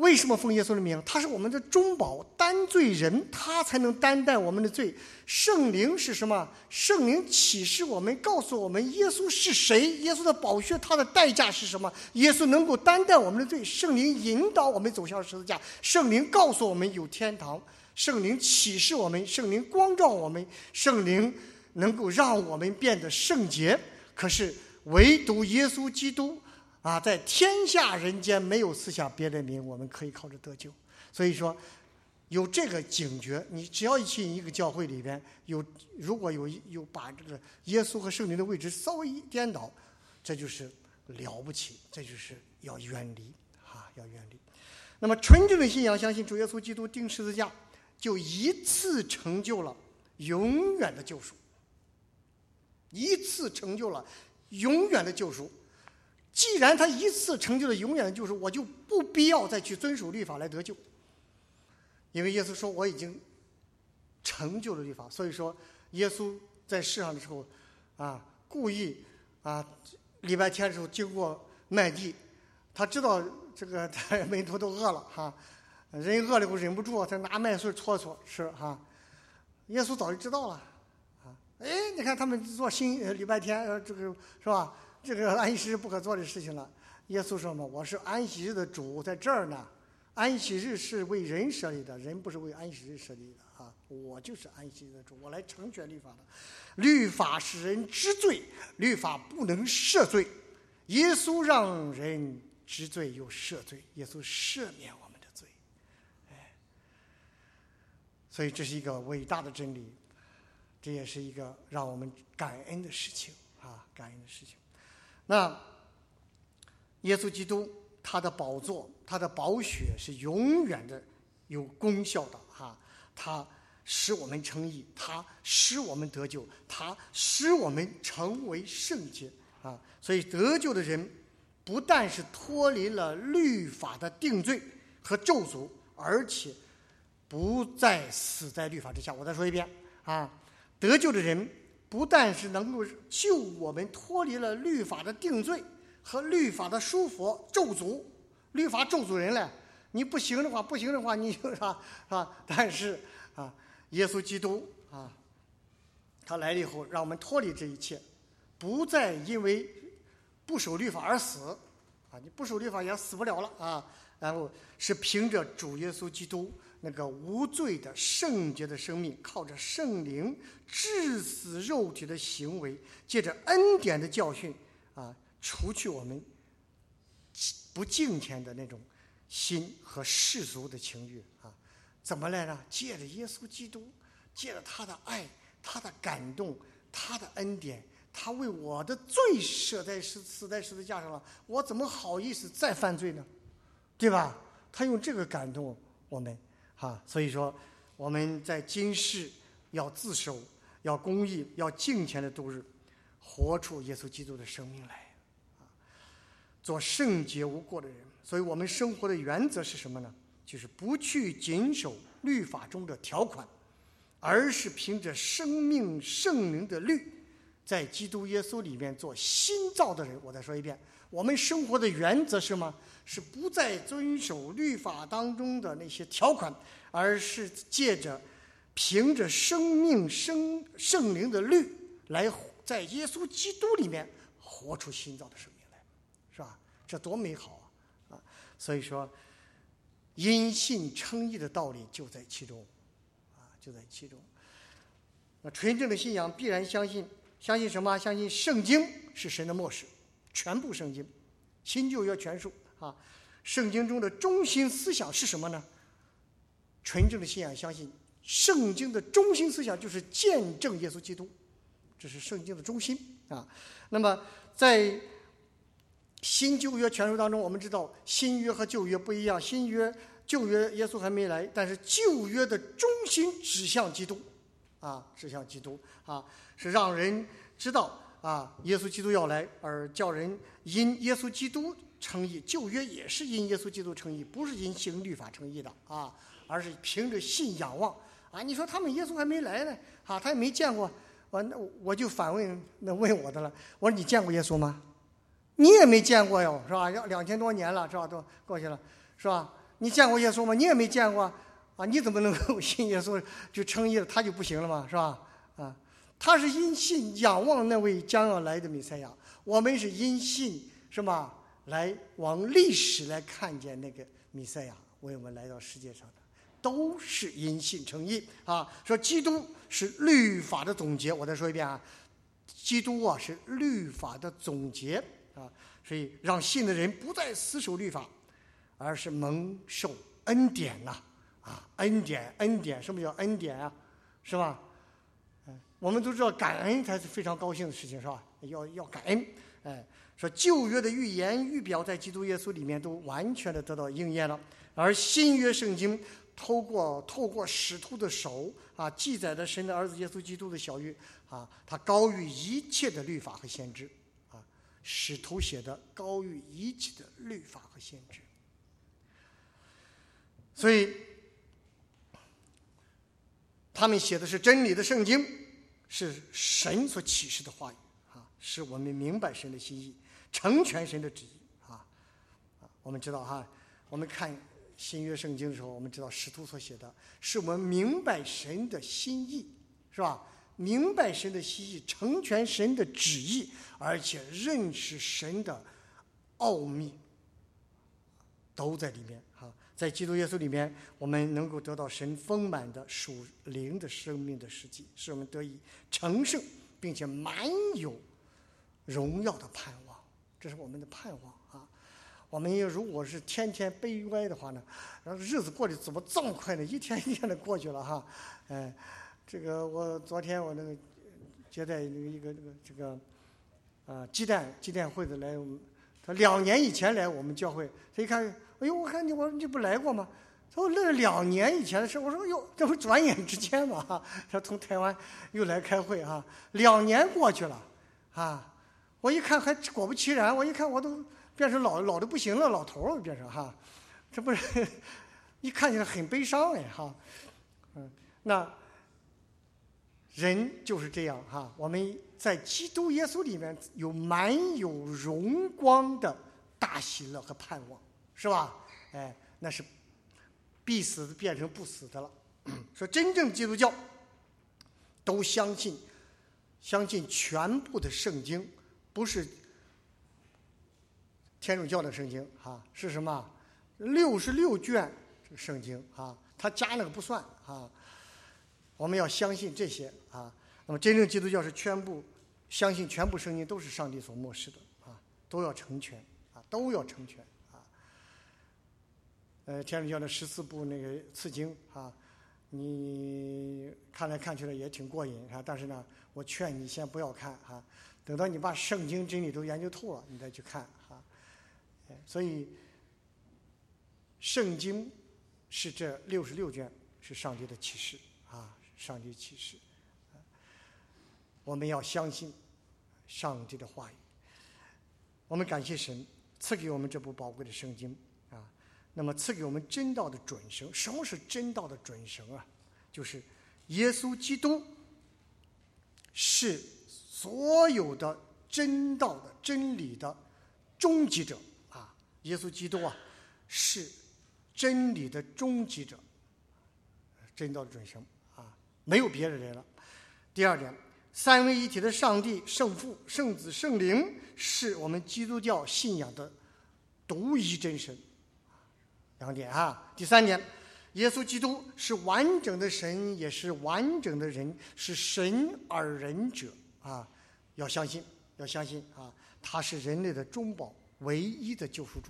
为什么奉耶稣的名？他是我们的中保，担罪人，他才能担待我们的罪。圣灵是什么？圣灵启示我们，告诉我们耶稣是谁，耶稣的宝血，他的代价是什么？耶稣能够担待我们的罪。圣灵引导我们走向十字架，圣灵告诉我们有天堂，圣灵启示我们，圣灵光照我们，圣灵能够让我们变得圣洁。可是唯独耶稣基督。啊，在天下人间没有赐下别的名，我们可以靠着得救。所以说，有这个警觉，你只要一进一个教会里边，有如果有有把这个耶稣和圣灵的位置稍微一颠倒，这就是了不起，这就是要远离啊，要远离。那么纯正的信仰，相信主耶稣基督钉十字架，就一次成就了永远的救赎，一次成就了永远的救赎。既然他一次成就了永远的救赎，我就不必要再去遵守律法来得救。因为耶稣说我已经成就了律法，所以说耶稣在世上的时候，啊，故意啊，礼拜天的时候经过麦地，他知道这个门徒都饿了哈，人饿了以后忍不住，他拿麦穗搓搓吃哈。耶稣早就知道了，啊，哎，你看他们做新礼拜天，这个是吧？这个安息日不可做的事情了。耶稣说嘛：“我是安息日的主，在这儿呢。安息日是为人设立的，人不是为安息日设立的啊！我就是安息日的主，我来成全律法的。律法使人知罪，律法不能赦罪。耶稣让人知罪又赦罪，耶稣赦免我们的罪。哎，所以这是一个伟大的真理，这也是一个让我们感恩的事情啊，感恩的事情。”那耶稣基督他的宝座，他的宝血是永远的有功效的哈，他使我们称义，他使我们得救，他使我们成为圣洁啊！所以得救的人不但是脱离了律法的定罪和咒诅，而且不再死在律法之下。我再说一遍啊，得救的人。不但是能够救我们脱离了律法的定罪和律法的束缚咒诅，律法咒诅人嘞，你不行的话，不行的话，你就 是吧？啊，但是啊，耶稣基督啊，他来了以后，让我们脱离这一切，不再因为不守律法而死啊！你不守律法也死不了了啊！然后是凭着主耶稣基督那个无罪的圣洁的生命，靠着圣灵致死肉体的行为，借着恩典的教训啊，除去我们不敬虔的那种。心和世俗的情欲啊，怎么来呢？借着耶稣基督，借着他的爱、他的感动、他的恩典，他为我的罪舍在死死在十字架上了，我怎么好意思再犯罪呢？对吧？他用这个感动我们，哈，所以说我们在今世要自守，要公义，要敬虔的度日，活出耶稣基督的生命来，啊，做圣洁无过的人。所以我们生活的原则是什么呢？就是不去谨守律法中的条款，而是凭着生命圣灵的律，在基督耶稣里面做新造的人。我再说一遍，我们生活的原则是什么？是不再遵守律法当中的那些条款，而是借着凭着生命圣圣灵的律，来在耶稣基督里面活出新造的生命来，是吧？这多美好啊！啊！所以说，因信称义的道理就在其中，啊，就在其中。那纯正的信仰必然相信，相信什么？相信圣经是神的漠视，全部圣经，新旧约全书啊。圣经中的中心思想是什么呢？纯正的信仰相信，圣经的中心思想就是见证耶稣基督，这是圣经的中心啊。那么在新旧约全书当中，我们知道新约和旧约不一样。新约旧约耶稣还没来，但是旧约的中心指向基督，啊，指向基督啊，是让人知道啊，耶稣基督要来，而叫人因耶稣基督称义。旧约也是因耶稣基督称义，不是因行律法称义的啊，而是凭着信仰望啊。你说他们耶稣还没来呢，啊，他也没见过，我那我就反问那问我的了，我说你见过耶稣吗？你也没见过哟，是吧？要两千多年了，是吧？都过去了，是吧？你见过耶稣吗？你也没见过，啊？你怎么能够信耶稣就称义了？他就不行了吗？是吧？他是因信仰望那位将要来的弥赛亚，我们是因信是吧？来往历史来看见那个弥赛亚为我们来到世界上的，都是因信称义啊！说基督是律法的总结，我再说一遍啊，基督啊是律法的总结。啊，所以让信的人不再死守律法，而是蒙受恩典呐！啊，恩典，恩典，什么叫恩典啊？是吧？我们都知道感恩才是非常高兴的事情，是吧？要要感恩，哎，说旧约的预言预表在基督耶稣里面都完全的得到应验了，而新约圣经透过透过使徒的手啊，记载的神的儿子耶稣基督的小玉啊，它高于一切的律法和先知啊。使徒写的高于一切的律法和限制，所以他们写的是真理的圣经，是神所启示的话语啊，使我们明白神的心意，成全神的旨意啊啊！我们知道哈，我们看新约圣经的时候，我们知道使徒所写的是我们明白神的心意，是吧？明白神的心意，成全神的旨意，而且认识神的奥秘，都在里面。在基督耶稣里面，我们能够得到神丰满的属灵的生命的实际，使我们得以成圣，并且满有荣耀的盼望。这是我们的盼望啊！我们如果是天天悲哀的话呢，然后日子过得怎么这么快呢？一天一天的过去了哈，哎。这个我昨天我那个接待那个一个那个这个啊鸡蛋鸡蛋会的来，他两年以前来我们教会，他一看，哎呦，我看你我说你不来过吗？他说那是两年以前的事。我说哟，这不转眼之间嘛。他从台湾又来开会哈，两年过去了啊，我一看还果不其然，我一看我都变成老老的不行了，老头了变成哈，这不是 一看起来很悲伤哎哈，嗯那。人就是这样哈，我们在基督耶稣里面有满有荣光的大喜乐和盼望，是吧？哎，那是必死的变成不死的了。说真正基督教都相信，相信全部的圣经，不是天主教的圣经啊，是什么？六十六卷这个圣经啊，他加那个不算啊。我们要相信这些啊。那么真正基督教是全部相信全部圣经都是上帝所漠视的啊，都要成全啊，都要成全啊。呃，天主教的十四部那个次经啊。你看来看去呢也挺过瘾啊，但是呢，我劝你先不要看哈，等到你把圣经真理都研究透了，你再去看哈。所以，圣经是这六十六卷是上帝的启示啊，上帝启示。我们要相信上帝的话语。我们感谢神赐给我们这部宝贵的圣经啊。那么赐给我们真道的准绳，什么是真道的准绳啊？就是耶稣基督是所有的真道的真理的终极者啊！耶稣基督啊是真理的终极者，真道的准绳啊，没有别的人了。第二点，三位一体的上帝、圣父、圣子、圣灵是我们基督教信仰的独一真神。两点啊，第三点，耶稣基督是完整的神，也是完整的人，是神而人者啊！要相信，要相信啊！他是人类的中保，唯一的救赎主。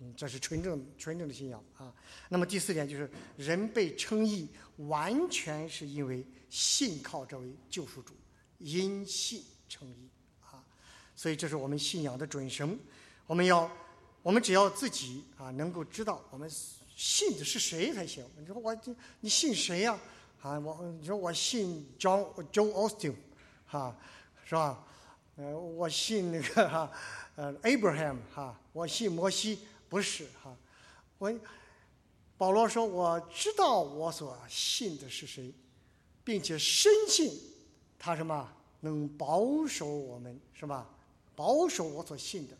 嗯，这是纯正纯正的信仰啊。那么第四点就是，人被称义，完全是因为信靠这位救赎主，因信称义啊。所以这是我们信仰的准绳，我们要。我们只要自己啊，能够知道我们信的是谁才行。你说我你信谁呀？啊，我你说我信 John Joe Austin，哈，是吧？呃，我信那个哈，呃，Abraham 哈，我信摩西，不是哈。我保罗说，我知道我所信的是谁，并且深信他什么能保守我们，是吧？保守我所信的，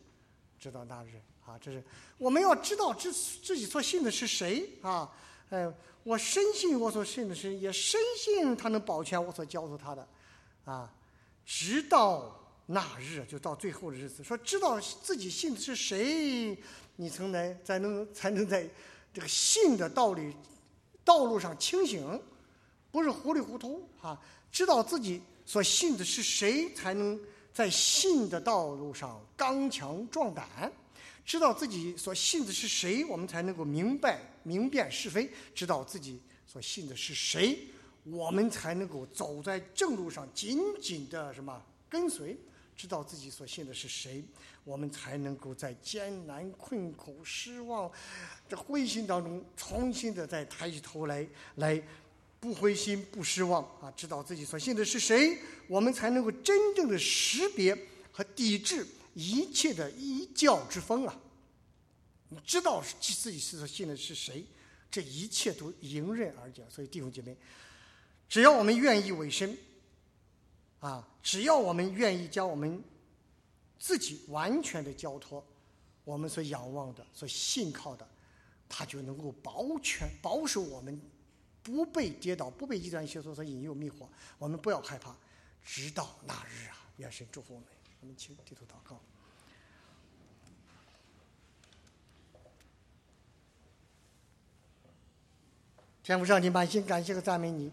直到那日。啊，这是我们要知道自自己所信的是谁啊？哎，我深信我所信的是，也深信他能保全我所交托他的，啊，直到那日，就到最后的日子，说知道自己信的是谁，你才能才能才能在这个信的道理道路上清醒，不是糊里糊涂啊！知道自己所信的是谁，才能在信的道路上刚强壮胆。知道自己所信的是谁，我们才能够明白明辨是非；知道自己所信的是谁，我们才能够走在正路上，紧紧的什么跟随；知道自己所信的是谁，我们才能够在艰难困苦、失望这灰心当中，重新的再抬起头来，来不灰心、不失望啊！知道自己所信的是谁，我们才能够真正的识别和抵制。一切的一教之风啊！你知道自己所信的是谁，这一切都迎刃而解。所以弟兄姐妹，只要我们愿意委身，啊，只要我们愿意将我们自己完全的交托，我们所仰望的、所信靠的，他就能够保全、保守我们不被跌倒、不被异端邪说所引诱迷惑。我们不要害怕，直到那日啊！愿神祝福我们。我们请低头祷告。天父上帝，满心感谢和赞美你，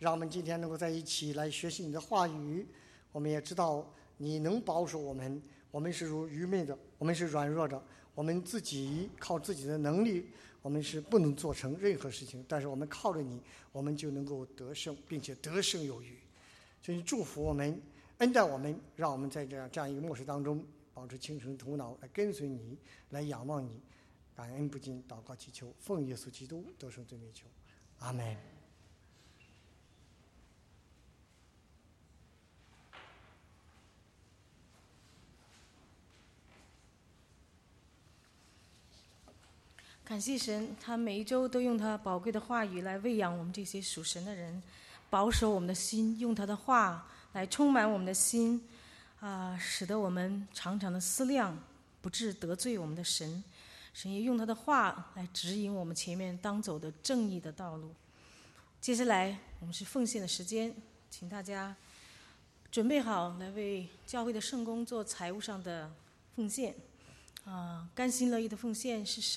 让我们今天能够在一起来学习你的话语。我们也知道你能保守我们，我们是如愚昧的，我们是软弱的，我们自己靠自己的能力，我们是不能做成任何事情。但是我们靠着你，我们就能够得胜，并且得胜有余。所以祝福我们。恩待我们，让我们在这样这样一个末世当中，保持清醒头脑，来跟随你，来仰望你，感恩不尽，祷告祈求，奉耶稣基督得胜最美求，阿门。感谢神，他每一周都用他宝贵的话语来喂养我们这些属神的人，保守我们的心，用他的话。来充满我们的心，啊，使得我们常常的思量，不致得罪我们的神，神也用他的话来指引我们前面当走的正义的道路。接下来我们是奉献的时间，请大家准备好来为教会的圣工做财务上的奉献。啊，甘心乐意的奉献是神。